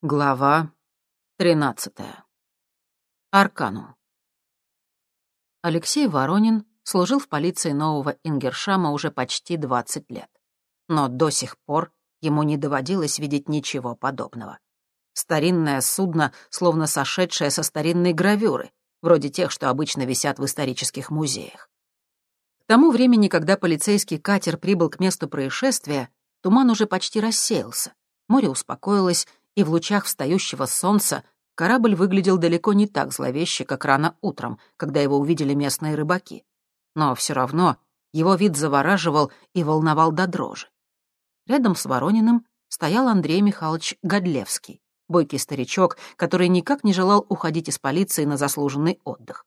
Глава тринадцатая. Арканум. Алексей Воронин служил в полиции Нового Ингершама уже почти 20 лет. Но до сих пор ему не доводилось видеть ничего подобного. Старинное судно, словно сошедшее со старинной гравюры, вроде тех, что обычно висят в исторических музеях. К тому времени, когда полицейский катер прибыл к месту происшествия, туман уже почти рассеялся, море успокоилось, и в лучах встающего солнца корабль выглядел далеко не так зловеще, как рано утром, когда его увидели местные рыбаки. Но все равно его вид завораживал и волновал до дрожи. Рядом с Ворониным стоял Андрей Михайлович Годлевский, бойкий старичок, который никак не желал уходить из полиции на заслуженный отдых.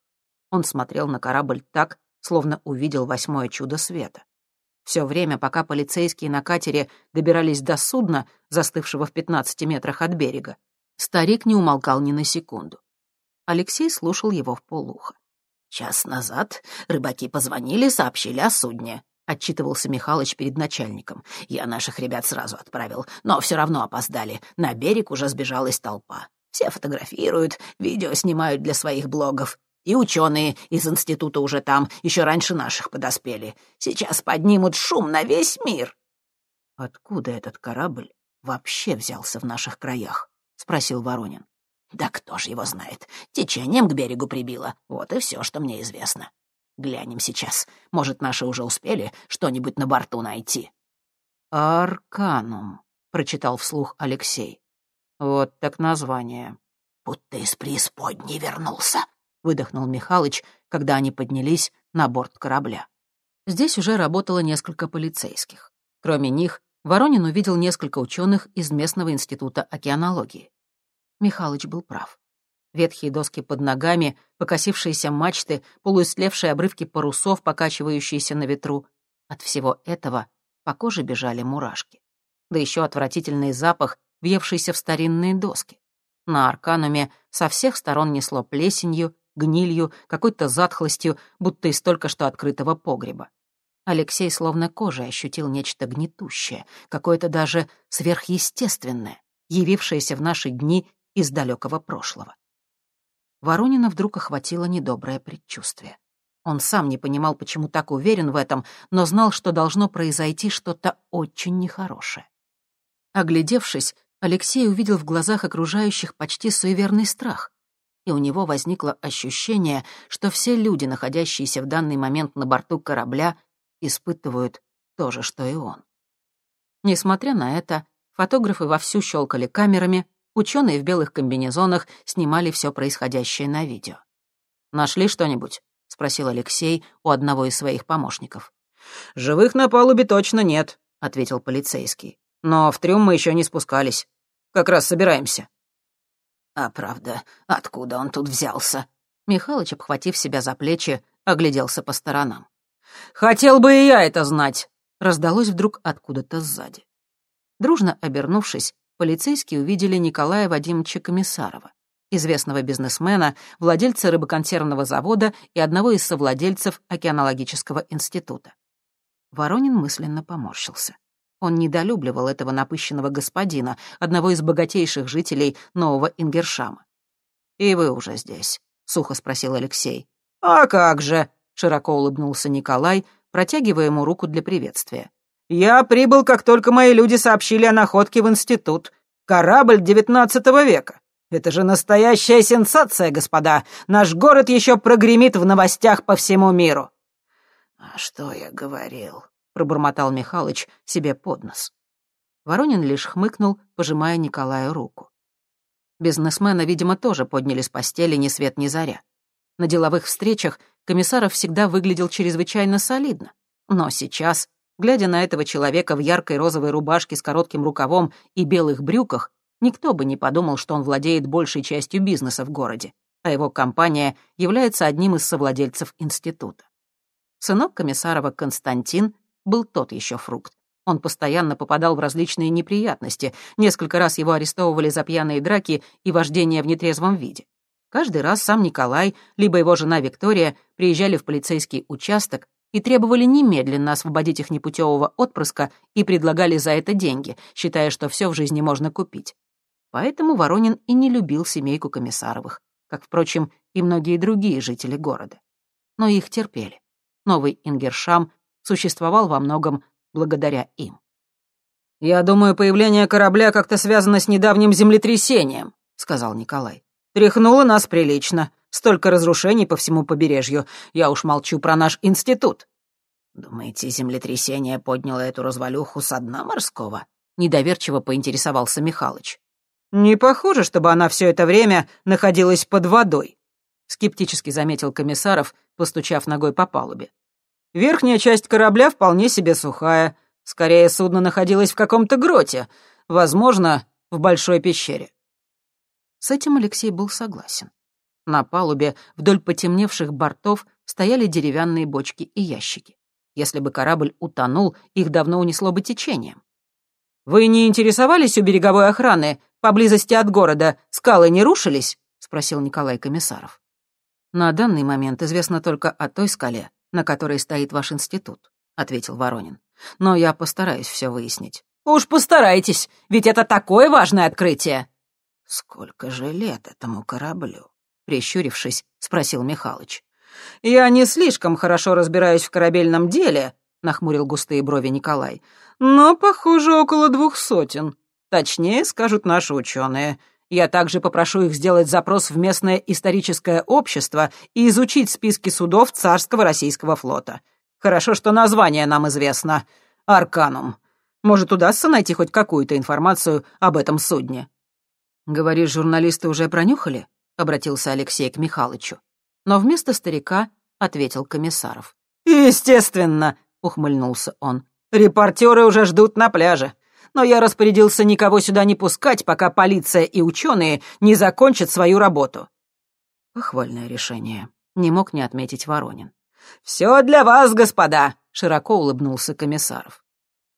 Он смотрел на корабль так, словно увидел восьмое чудо света. Все время, пока полицейские на катере добирались до судна, застывшего в 15 метрах от берега, старик не умолкал ни на секунду. Алексей слушал его в полухо. «Час назад рыбаки позвонили, сообщили о судне», — отчитывался Михалыч перед начальником. «Я наших ребят сразу отправил, но все равно опоздали. На берег уже сбежалась толпа. Все фотографируют, видео снимают для своих блогов. И ученые из института уже там, еще раньше наших подоспели. Сейчас поднимут шум на весь мир». «Откуда этот корабль вообще взялся в наших краях?» — спросил Воронин. «Да кто ж его знает. Течением к берегу прибило. Вот и все, что мне известно. Глянем сейчас. Может, наши уже успели что-нибудь на борту найти?» «Арканум», — прочитал вслух Алексей. «Вот так название». «Будто из преисподней вернулся», — выдохнул Михалыч, когда они поднялись на борт корабля. Здесь уже работало несколько полицейских. Кроме них, Воронин увидел несколько ученых из местного института океанологии. Михалыч был прав. Ветхие доски под ногами, покосившиеся мачты, полуистлевшие обрывки парусов, покачивающиеся на ветру. От всего этого по коже бежали мурашки. Да еще отвратительный запах, въевшийся в старинные доски. На Аркануме со всех сторон несло плесенью, гнилью, какой-то затхлостью, будто из только что открытого погреба. Алексей словно кожей ощутил нечто гнетущее, какое-то даже сверхъестественное, явившееся в наши дни из далекого прошлого. Воронина вдруг охватило недоброе предчувствие. Он сам не понимал, почему так уверен в этом, но знал, что должно произойти что-то очень нехорошее. Оглядевшись, Алексей увидел в глазах окружающих почти суеверный страх и у него возникло ощущение, что все люди, находящиеся в данный момент на борту корабля, испытывают то же, что и он. Несмотря на это, фотографы вовсю щелкали камерами, ученые в белых комбинезонах снимали все происходящее на видео. «Нашли что-нибудь?» — спросил Алексей у одного из своих помощников. «Живых на палубе точно нет», — ответил полицейский. «Но в трюм мы еще не спускались. Как раз собираемся». «А правда, откуда он тут взялся?» Михалыч, обхватив себя за плечи, огляделся по сторонам. «Хотел бы и я это знать!» раздалось вдруг откуда-то сзади. Дружно обернувшись, полицейские увидели Николая Вадимовича Комиссарова, известного бизнесмена, владельца рыбоконсервного завода и одного из совладельцев океанологического института. Воронин мысленно поморщился. Он недолюбливал этого напыщенного господина, одного из богатейших жителей Нового Ингершама. «И вы уже здесь?» — сухо спросил Алексей. «А как же!» — широко улыбнулся Николай, протягивая ему руку для приветствия. «Я прибыл, как только мои люди сообщили о находке в институт. Корабль девятнадцатого века. Это же настоящая сенсация, господа. Наш город еще прогремит в новостях по всему миру». «А что я говорил?» — пробормотал Михалыч себе под нос. Воронин лишь хмыкнул, пожимая Николаю руку. Бизнесмена, видимо, тоже подняли с постели ни свет ни заря. На деловых встречах комиссаров всегда выглядел чрезвычайно солидно. Но сейчас, глядя на этого человека в яркой розовой рубашке с коротким рукавом и белых брюках, никто бы не подумал, что он владеет большей частью бизнеса в городе, а его компания является одним из совладельцев института. Сынок Комиссарова Константин был тот еще фрукт. Он постоянно попадал в различные неприятности. Несколько раз его арестовывали за пьяные драки и вождение в нетрезвом виде. Каждый раз сам Николай, либо его жена Виктория приезжали в полицейский участок и требовали немедленно освободить их непутевого отпрыска и предлагали за это деньги, считая, что все в жизни можно купить. Поэтому Воронин и не любил семейку Комиссаровых, как, впрочем, и многие другие жители города. Но их терпели. Новый Ингершам существовал во многом благодаря им. «Я думаю, появление корабля как-то связано с недавним землетрясением», — сказал Николай. «Тряхнуло нас прилично. Столько разрушений по всему побережью. Я уж молчу про наш институт». «Думаете, землетрясение подняло эту развалюху со дна морского?» — недоверчиво поинтересовался Михалыч. «Не похоже, чтобы она все это время находилась под водой», — скептически заметил Комиссаров, постучав ногой по палубе. «Верхняя часть корабля вполне себе сухая, Скорее, судно находилось в каком-то гроте, возможно, в большой пещере. С этим Алексей был согласен. На палубе вдоль потемневших бортов стояли деревянные бочки и ящики. Если бы корабль утонул, их давно унесло бы течением. «Вы не интересовались у береговой охраны? Поблизости от города скалы не рушились?» — спросил Николай Комиссаров. «На данный момент известно только о той скале, на которой стоит ваш институт», — ответил Воронин но я постараюсь все выяснить». «Уж постарайтесь, ведь это такое важное открытие!» «Сколько же лет этому кораблю?» Прищурившись, спросил Михалыч. «Я не слишком хорошо разбираюсь в корабельном деле», — нахмурил густые брови Николай. «Но, похоже, около двух сотен. Точнее, скажут наши ученые. Я также попрошу их сделать запрос в местное историческое общество и изучить списки судов царского российского флота. Хорошо, что название нам известно. Арканум. Может, удастся найти хоть какую-то информацию об этом судне?» «Говоришь, журналисты уже пронюхали?» — обратился Алексей к Михалычу. Но вместо старика ответил Комиссаров. «Естественно!» — ухмыльнулся он. «Репортеры уже ждут на пляже. Но я распорядился никого сюда не пускать, пока полиция и ученые не закончат свою работу». Похвальное решение. Не мог не отметить Воронин. «Все для вас, господа!» — широко улыбнулся Комиссаров.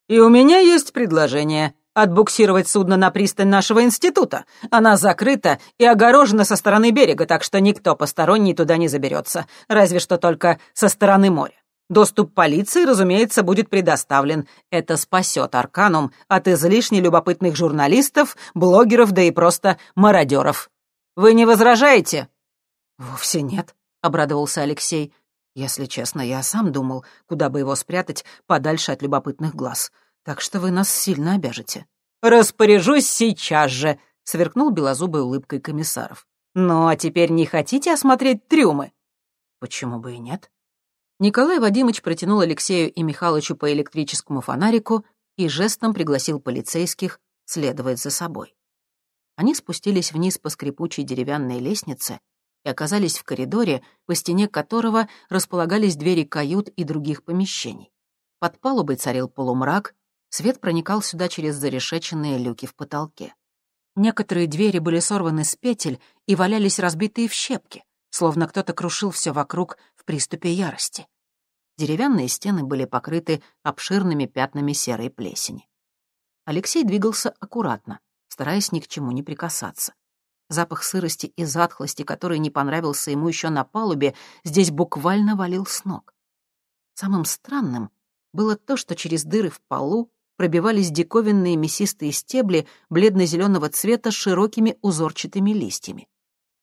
«И у меня есть предложение отбуксировать судно на пристань нашего института. Она закрыта и огорожена со стороны берега, так что никто посторонний туда не заберется, разве что только со стороны моря. Доступ полиции, разумеется, будет предоставлен. Это спасет Арканум от излишне любопытных журналистов, блогеров, да и просто мародеров. Вы не возражаете?» «Вовсе нет», — обрадовался Алексей. Если честно, я сам думал, куда бы его спрятать подальше от любопытных глаз. Так что вы нас сильно обяжете». «Распоряжусь сейчас же», — сверкнул белозубой улыбкой комиссаров. «Ну, а теперь не хотите осмотреть трюмы?» «Почему бы и нет?» Николай Вадимович протянул Алексею и Михалычу по электрическому фонарику и жестом пригласил полицейских следовать за собой. Они спустились вниз по скрипучей деревянной лестнице и оказались в коридоре, по стене которого располагались двери кают и других помещений. Под палубой царил полумрак, свет проникал сюда через зарешеченные люки в потолке. Некоторые двери были сорваны с петель и валялись разбитые в щепки, словно кто-то крушил все вокруг в приступе ярости. Деревянные стены были покрыты обширными пятнами серой плесени. Алексей двигался аккуратно, стараясь ни к чему не прикасаться. Запах сырости и затхлости, который не понравился ему еще на палубе, здесь буквально валил с ног. Самым странным было то, что через дыры в полу пробивались диковинные мясистые стебли бледно-зеленого цвета с широкими узорчатыми листьями.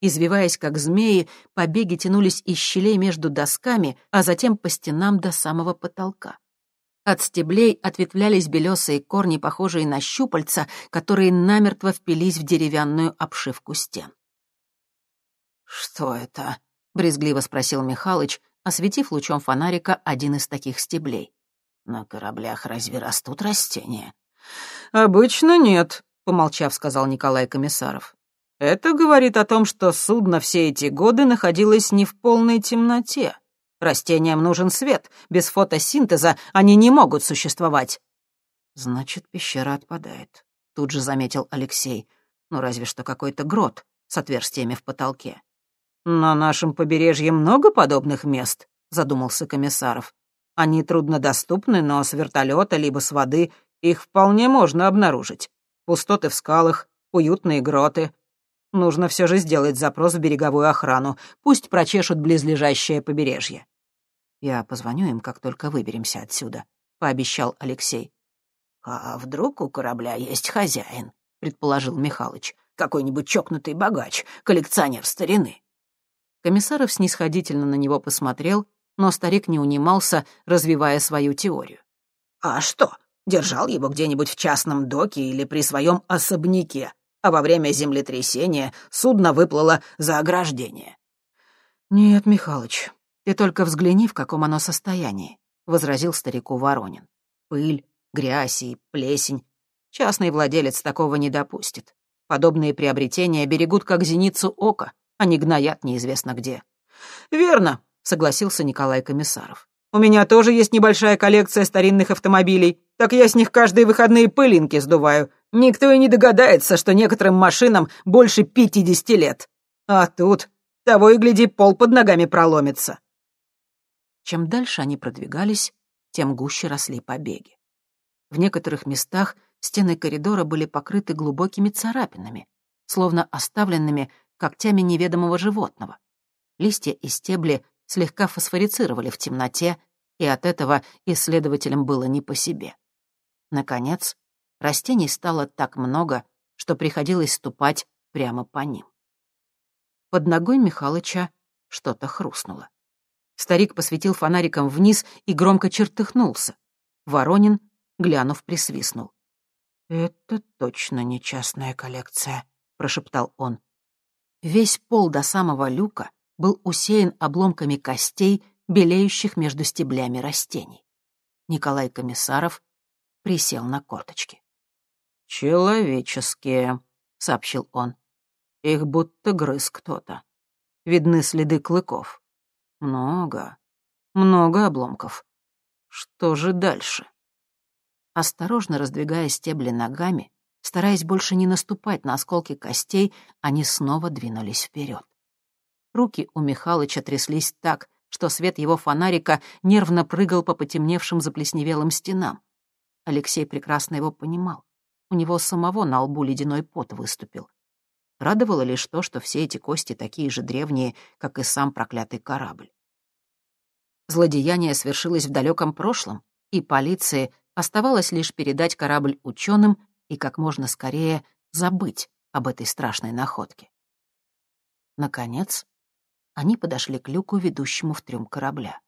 Извиваясь, как змеи, побеги тянулись из щелей между досками, а затем по стенам до самого потолка. От стеблей ответвлялись белесые корни, похожие на щупальца, которые намертво впились в деревянную обшивку стен. «Что это?» — брезгливо спросил Михалыч, осветив лучом фонарика один из таких стеблей. «На кораблях разве растут растения?» «Обычно нет», — помолчав, сказал Николай Комиссаров. «Это говорит о том, что судно все эти годы находилось не в полной темноте. Растениям нужен свет. Без фотосинтеза они не могут существовать». «Значит, пещера отпадает», — тут же заметил Алексей. «Ну, разве что какой-то грот с отверстиями в потолке». «На нашем побережье много подобных мест», — задумался Комиссаров. «Они труднодоступны, но с вертолета либо с воды их вполне можно обнаружить. Пустоты в скалах, уютные гроты. Нужно все же сделать запрос в береговую охрану. Пусть прочешут близлежащее побережье. «Я позвоню им, как только выберемся отсюда», — пообещал Алексей. «А вдруг у корабля есть хозяин?» предположил Михалыч. «Какой-нибудь чокнутый богач, коллекционер старины». Комиссаров снисходительно на него посмотрел, но старик не унимался, развивая свою теорию. «А что, держал его где-нибудь в частном доке или при своем особняке, а во время землетрясения судно выплыло за ограждение?» «Нет, Михалыч, ты только взгляни, в каком оно состоянии», — возразил старику Воронин. «Пыль, грязь и плесень. Частный владелец такого не допустит. Подобные приобретения берегут как зеницу ока, а не гноят неизвестно где». «Верно», — согласился Николай Комиссаров. «У меня тоже есть небольшая коллекция старинных автомобилей, так я с них каждые выходные пылинки сдуваю. Никто и не догадается, что некоторым машинам больше пятидесяти лет. А тут, того и гляди, пол под ногами проломится». Чем дальше они продвигались, тем гуще росли побеги. В некоторых местах стены коридора были покрыты глубокими царапинами, словно оставленными когтями неведомого животного. Листья и стебли слегка фосфорицировали в темноте, и от этого исследователям было не по себе. Наконец, растений стало так много, что приходилось ступать прямо по ним. Под ногой Михалыча что-то хрустнуло. Старик посветил фонариком вниз и громко чертыхнулся. Воронин, глянув, присвистнул. «Это точно не частная коллекция», — прошептал он. Весь пол до самого люка был усеян обломками костей, белеющих между стеблями растений. Николай Комиссаров присел на корточки. «Человеческие», — сообщил он. «Их будто грыз кто-то. Видны следы клыков. Много, много обломков. Что же дальше? Осторожно раздвигая стебли ногами, стараясь больше не наступать на осколки костей, они снова двинулись вперед. Руки у Михалыча тряслись так, что свет его фонарика нервно прыгал по потемневшим заплесневелым стенам. Алексей прекрасно его понимал. У него самого на лбу ледяной пот выступил. Радовало лишь то, что все эти кости такие же древние, как и сам проклятый корабль. Злодеяние свершилось в далеком прошлом, и полиции оставалось лишь передать корабль ученым и как можно скорее забыть об этой страшной находке. Наконец, они подошли к люку, ведущему в трюм корабля.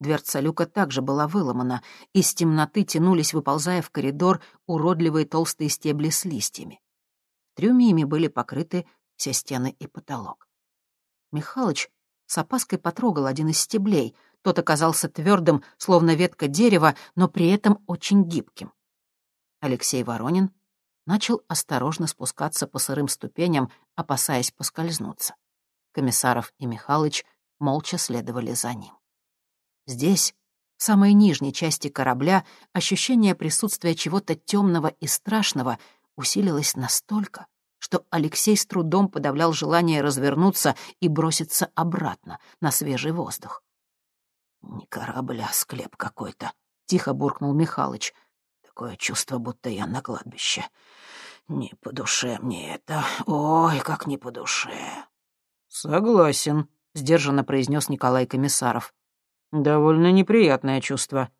Дверца люка также была выломана, из темноты тянулись, выползая в коридор, уродливые толстые стебли с листьями трюме ими были покрыты все стены и потолок. Михалыч с опаской потрогал один из стеблей. Тот оказался твердым, словно ветка дерева, но при этом очень гибким. Алексей Воронин начал осторожно спускаться по сырым ступеням, опасаясь поскользнуться. Комиссаров и Михалыч молча следовали за ним. Здесь, в самой нижней части корабля, ощущение присутствия чего-то темного и страшного усилилось настолько, что Алексей с трудом подавлял желание развернуться и броситься обратно на свежий воздух. «Не корабль, а склеп какой-то», — тихо буркнул Михалыч. «Такое чувство, будто я на кладбище. Не по душе мне это. Ой, как не по душе». «Согласен», — сдержанно произнес Николай Комиссаров. «Довольно неприятное чувство.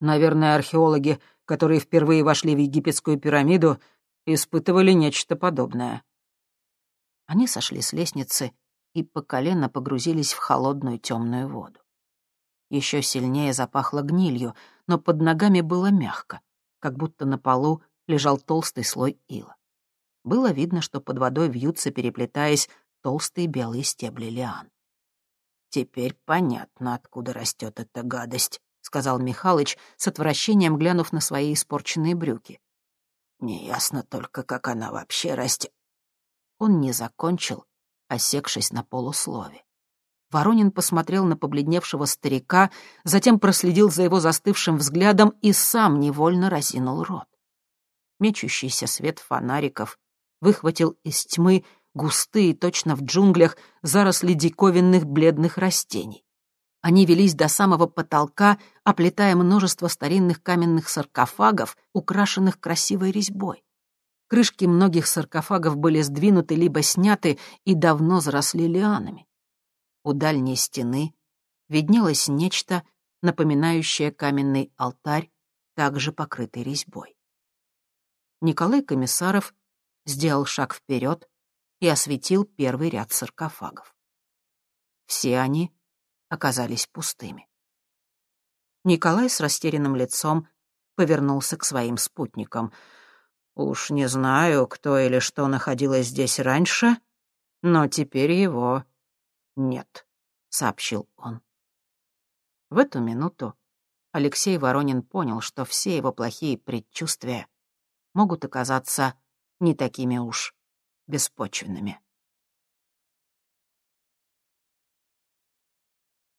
Наверное, археологи, которые впервые вошли в египетскую пирамиду, испытывали нечто подобное. Они сошли с лестницы и по колено погрузились в холодную темную воду. Еще сильнее запахло гнилью, но под ногами было мягко, как будто на полу лежал толстый слой ила. Было видно, что под водой вьются, переплетаясь, толстые белые стебли лиан. «Теперь понятно, откуда растет эта гадость», — сказал Михалыч, с отвращением глянув на свои испорченные брюки. Неясно только, как она вообще растет. Он не закончил, осекшись на полуслове. Воронин посмотрел на побледневшего старика, затем проследил за его застывшим взглядом и сам невольно разинул рот. Мечущийся свет фонариков выхватил из тьмы густые, точно в джунглях, заросли диковинных бледных растений. Они велись до самого потолка, оплетая множество старинных каменных саркофагов, украшенных красивой резьбой. Крышки многих саркофагов были сдвинуты либо сняты и давно заросли лианами. У дальней стены виднелось нечто, напоминающее каменный алтарь, также покрытый резьбой. Николай Комиссаров сделал шаг вперед и осветил первый ряд саркофагов. Все они оказались пустыми. Николай с растерянным лицом повернулся к своим спутникам. «Уж не знаю, кто или что находилось здесь раньше, но теперь его нет», — сообщил он. В эту минуту Алексей Воронин понял, что все его плохие предчувствия могут оказаться не такими уж беспочвенными.